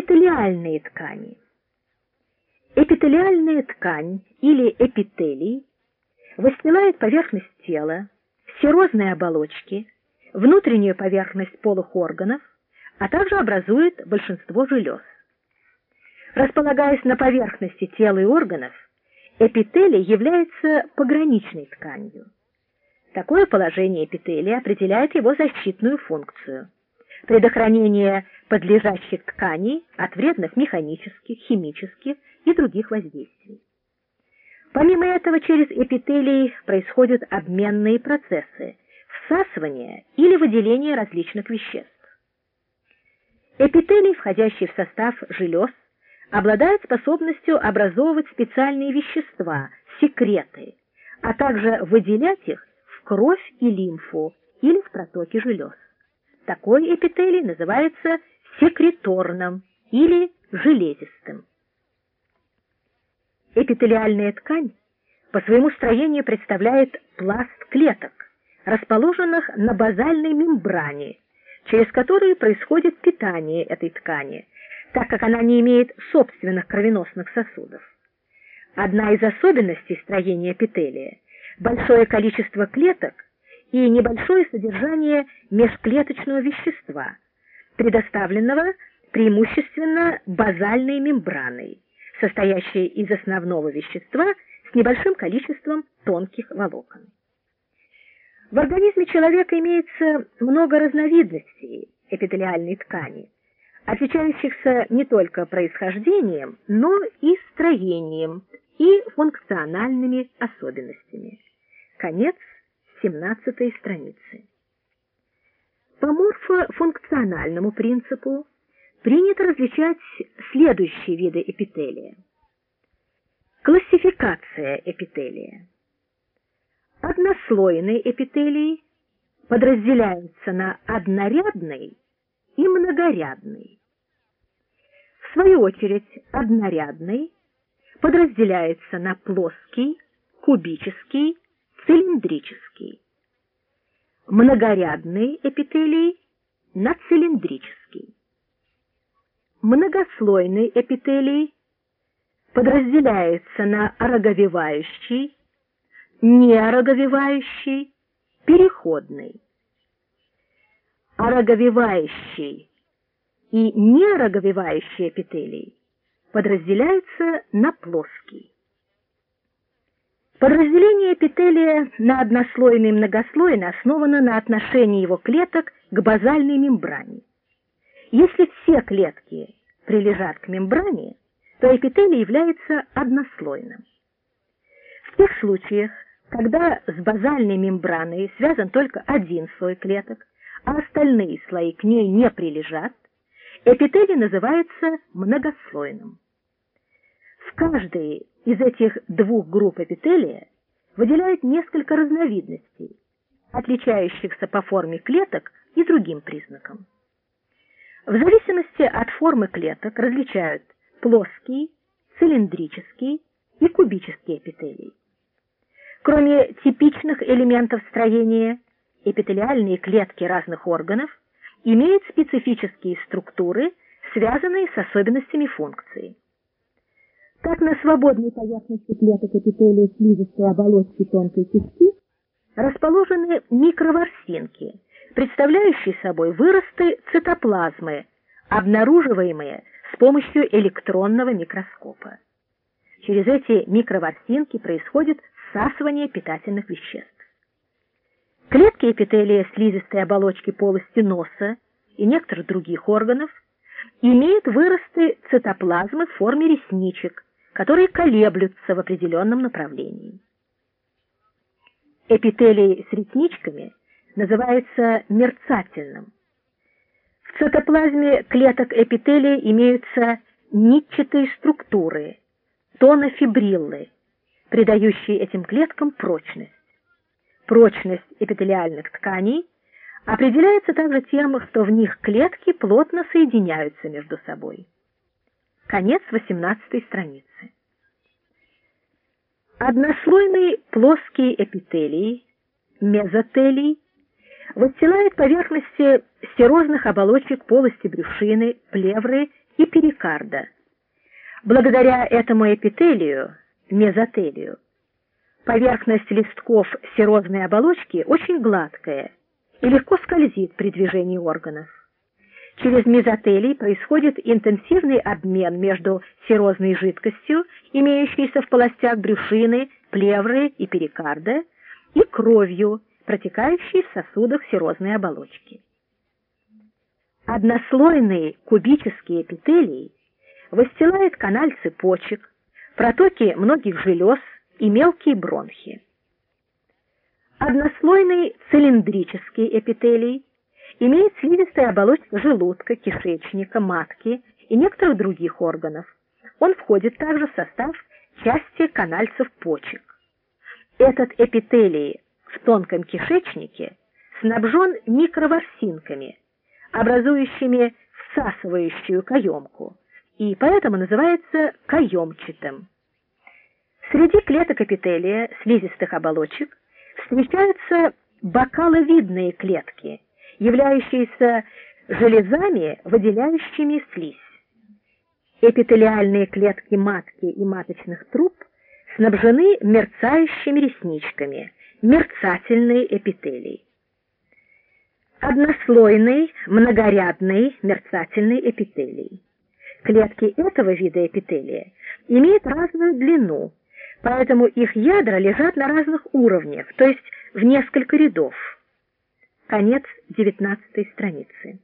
Эпителиальные ткани. Эпителиальная ткань или эпителий выстилает поверхность тела, серозные оболочки, внутреннюю поверхность полых органов, а также образует большинство желез. Располагаясь на поверхности тела и органов, эпителий является пограничной тканью. Такое положение эпителия определяет его защитную функцию – предохранение подлежащих тканей от вредных механических, химических и других воздействий. Помимо этого, через эпителий происходят обменные процессы – всасывание или выделение различных веществ. Эпителий, входящий в состав желез, обладает способностью образовывать специальные вещества, секреты, а также выделять их в кровь и лимфу или в протоки желез. Такой эпителий называется секреторным или железистым. Эпителиальная ткань по своему строению представляет пласт клеток, расположенных на базальной мембране, через которую происходит питание этой ткани, так как она не имеет собственных кровеносных сосудов. Одна из особенностей строения эпителия – большое количество клеток и небольшое содержание межклеточного вещества, предоставленного преимущественно базальной мембраной, состоящей из основного вещества с небольшим количеством тонких волокон. В организме человека имеется много разновидностей эпителиальной ткани, отличающихся не только происхождением, но и строением и функциональными особенностями. Конец 17 страницы. По морфофункциональному принципу принято различать следующие виды эпителия. Классификация эпителия. Однослойный эпителий подразделяется на однорядный и многорядный. В свою очередь, однорядный подразделяется на плоский, кубический, цилиндрический. Многорядный эпителий на цилиндрический. Многослойный эпителий подразделяется на ороговевающий, неороговевающий, переходный. Ороговевающий и неороговевающий эпителий подразделяются на плоский. Подразделение эпителия на однослойный и многослойный основано на отношении его клеток к базальной мембране. Если все клетки прилежат к мембране, то эпителий является однослойным. В тех случаях, когда с базальной мембраной связан только один слой клеток, а остальные слои к ней не прилежат, эпителий называется многослойным. В каждой из этих двух групп эпителия выделяют несколько разновидностей, отличающихся по форме клеток и другим признакам. В зависимости от формы клеток различают плоский, цилиндрический и кубический эпителий. Кроме типичных элементов строения, эпителиальные клетки разных органов имеют специфические структуры, связанные с особенностями функции. Так на свободной поверхности клеток эпителия слизистой оболочки тонкой кисти расположены микроворсинки, представляющие собой выросты цитоплазмы, обнаруживаемые с помощью электронного микроскопа. Через эти микроворсинки происходит всасывание питательных веществ. Клетки эпителия слизистой оболочки полости носа и некоторых других органов имеют выросты цитоплазмы в форме ресничек, которые колеблются в определенном направлении. Эпителий с ресничками называется мерцательным. В цитоплазме клеток эпителия имеются нитчатые структуры, тонофибриллы, придающие этим клеткам прочность. Прочность эпителиальных тканей определяется также тем, что в них клетки плотно соединяются между собой. Конец 18 страницы. Однослойный плоский эпителий, мезотелий, выстилает поверхности серозных оболочек полости брюшины, плевры и перикарда. Благодаря этому эпителию, мезотелию, поверхность листков серозной оболочки очень гладкая и легко скользит при движении органов. Через мезотелий происходит интенсивный обмен между серозной жидкостью, имеющейся в полостях брюшины, плевры и перикарда, и кровью, протекающей в сосудах серозной оболочки. Однослойный кубический эпителий выстилает канальцы почек, протоки многих желез и мелкие бронхи. Однослойный цилиндрический эпителий имеет слизистая оболочка желудка, кишечника, матки и некоторых других органов. Он входит также в состав части канальцев почек. Этот эпителий в тонком кишечнике снабжен микроворсинками, образующими всасывающую каемку, и поэтому называется каемчатым. Среди клеток эпителия слизистых оболочек встречаются бокаловидные клетки – являющиеся железами, выделяющими слизь. Эпителиальные клетки матки и маточных труб снабжены мерцающими ресничками, мерцательный эпителий. Однослойный, многорядный мерцательный эпителий. Клетки этого вида эпителия имеют разную длину, поэтому их ядра лежат на разных уровнях, то есть в несколько рядов. Конец 19 страницы.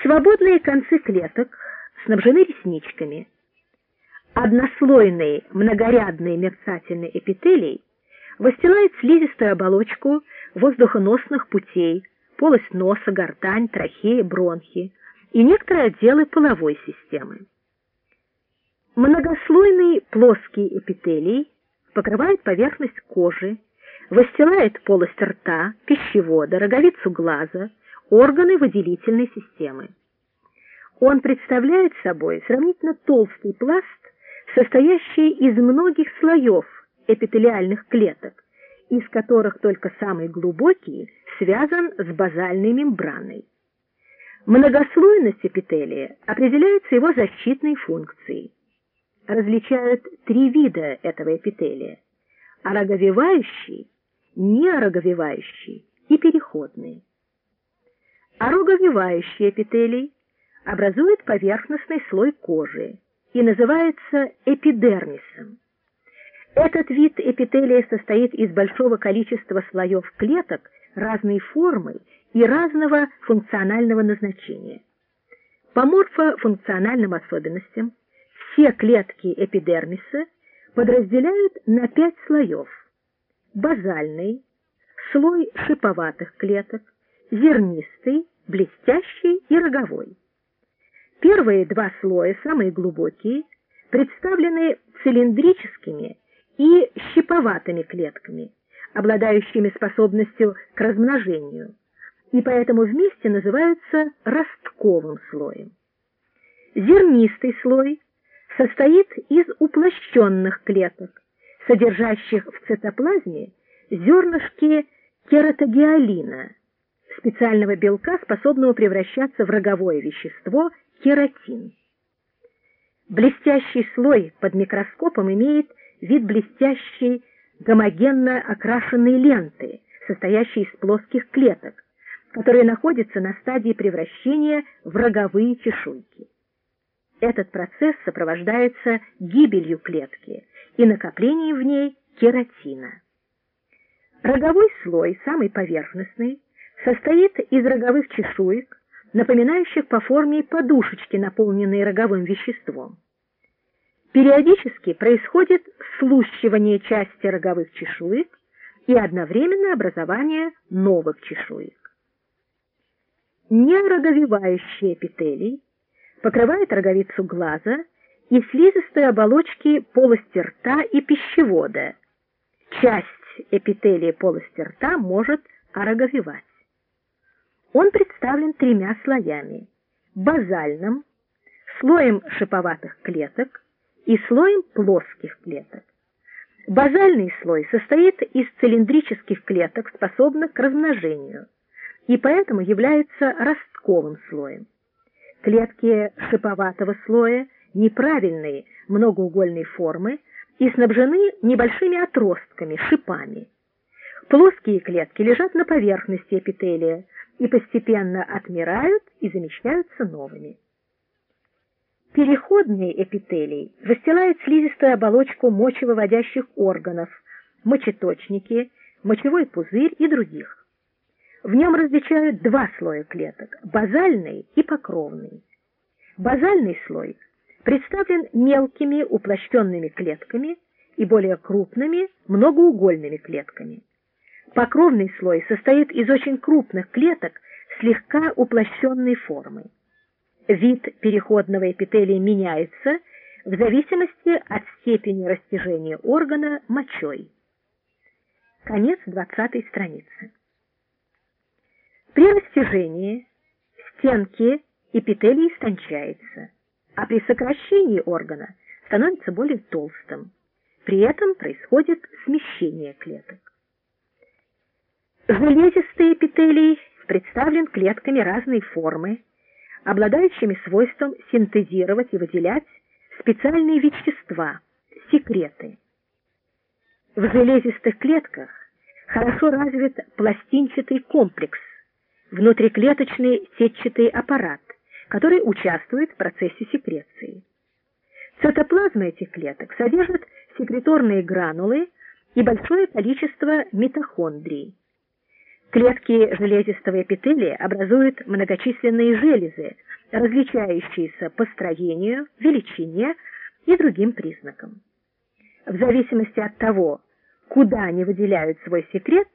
Свободные концы клеток снабжены ресничками. Однослойный многорядный мерцательный эпителий выстилает слизистую оболочку воздухоносных путей, полость носа, гортань, трахеи, бронхи и некоторые отделы половой системы. Многослойный плоский эпителий покрывает поверхность кожи, выстилает полость рта, пищевода, роговицу глаза, органы выделительной системы. Он представляет собой сравнительно толстый пласт, состоящий из многих слоев эпителиальных клеток, из которых только самый глубокий связан с базальной мембраной. Многослойность эпителия определяется его защитной функцией. Различают три вида этого эпителия – ороговевающий, неороговевающий и переходный. Ороговевающий эпителий образует поверхностный слой кожи и называется эпидермисом. Этот вид эпителия состоит из большого количества слоев клеток разной формы и разного функционального назначения. По морфофункциональным особенностям все клетки эпидермиса подразделяют на пять слоев – базальный, слой шиповатых клеток, зернистый, блестящий и роговой. Первые два слоя, самые глубокие, представлены цилиндрическими и щиповатыми клетками, обладающими способностью к размножению, и поэтому вместе называются ростковым слоем. Зернистый слой состоит из уплощенных клеток, содержащих в цитоплазме зернышки кератогиалина, специального белка, способного превращаться в роговое вещество кератин. Блестящий слой под микроскопом имеет вид блестящей гомогенно окрашенной ленты, состоящей из плоских клеток, которые находятся на стадии превращения в роговые чешуйки. Этот процесс сопровождается гибелью клетки и накоплением в ней кератина. Роговой слой, самый поверхностный, состоит из роговых чешуек, напоминающих по форме подушечки, наполненные роговым веществом. Периодически происходит слущивание части роговых чешуек и одновременно образование новых чешуек. Нероговевающий эпителий покрывает роговицу глаза и слизистые оболочки полости рта и пищевода. Часть эпителия полости рта может ороговевать. Он представлен тремя слоями – базальным, слоем шиповатых клеток и слоем плоских клеток. Базальный слой состоит из цилиндрических клеток, способных к размножению, и поэтому является ростковым слоем. Клетки шиповатого слоя неправильные, многоугольной формы и снабжены небольшими отростками, шипами. Плоские клетки лежат на поверхности эпителия и постепенно отмирают и замещаются новыми. Переходный эпителий застилает слизистую оболочку мочевыводящих органов, мочеточники, мочевой пузырь и других. В нем различают два слоя клеток – базальный и покровный. Базальный слой представлен мелкими уплощенными клетками и более крупными многоугольными клетками. Покровный слой состоит из очень крупных клеток слегка уплощенной формы. Вид переходного эпителия меняется в зависимости от степени растяжения органа мочой. Конец 20 страницы. При растяжении стенки эпителий истончается, а при сокращении органа становится более толстым. При этом происходит смещение клеток. Железистый эпителий представлен клетками разной формы, обладающими свойством синтезировать и выделять специальные вещества, секреты. В железистых клетках хорошо развит пластинчатый комплекс, внутриклеточный сетчатый аппарат, который участвует в процессе секреции. Цитоплазма этих клеток содержит секреторные гранулы и большое количество митохондрий. Клетки железистого эпителия образуют многочисленные железы, различающиеся по строению, величине и другим признакам. В зависимости от того, куда они выделяют свой секрет,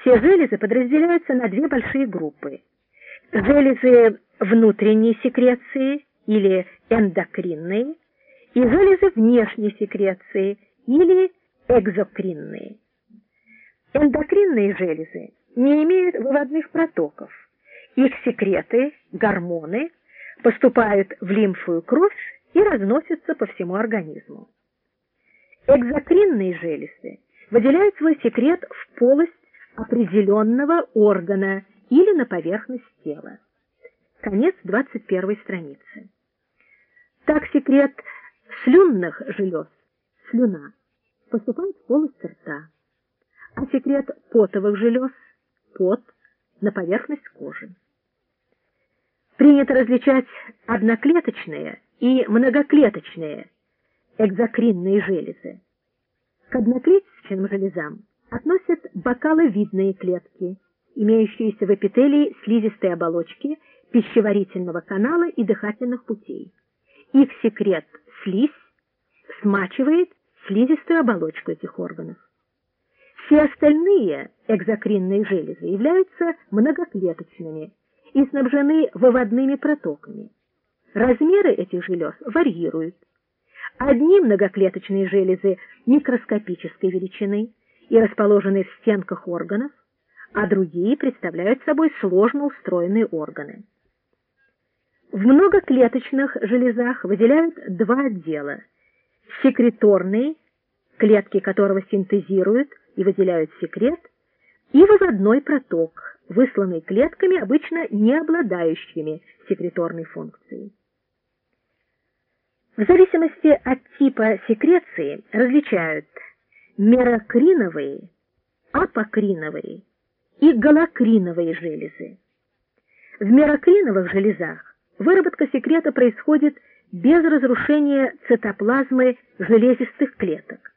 все железы подразделяются на две большие группы. Железы внутренней секреции или эндокринные и железы внешней секреции или экзокринные. Эндокринные железы не имеют выводных протоков. Их секреты, гормоны, поступают в лимфу и кровь и разносятся по всему организму. Экзокринные железы выделяют свой секрет в полость определенного органа или на поверхность тела. Конец 21 страницы. Так секрет слюнных желез, слюна, поступает в полость рта, а секрет потовых желез, пот, на поверхность кожи. Принято различать одноклеточные и многоклеточные экзокринные железы. К одноклеточным железам относят бокаловидные клетки, имеющиеся в эпителии слизистой оболочки пищеварительного канала и дыхательных путей. Их секрет слизь смачивает слизистую оболочку этих органов. Все остальные экзокринные железы являются многоклеточными и снабжены выводными протоками. Размеры этих желез варьируют. Одни многоклеточные железы микроскопической величины и расположены в стенках органов, а другие представляют собой сложно устроенные органы. В многоклеточных железах выделяют два отдела – секреторные, клетки которого синтезируют и выделяют секрет, и выводной проток, высланный клетками, обычно не обладающими секреторной функцией. В зависимости от типа секреции различают мерокриновые, апокриновые и галокриновые железы. В мерокриновых железах выработка секрета происходит без разрушения цитоплазмы железистых клеток,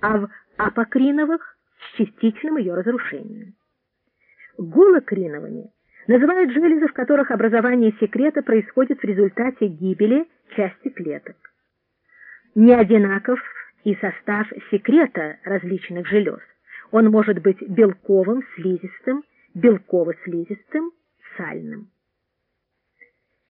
а в апокриновых с частичным ее разрушением. Голокриновыми называют железы, в которых образование секрета происходит в результате гибели части клеток. Не одинаков и состав секрета различных желез. Он может быть белковым, слизистым, белково-слизистым, сальным.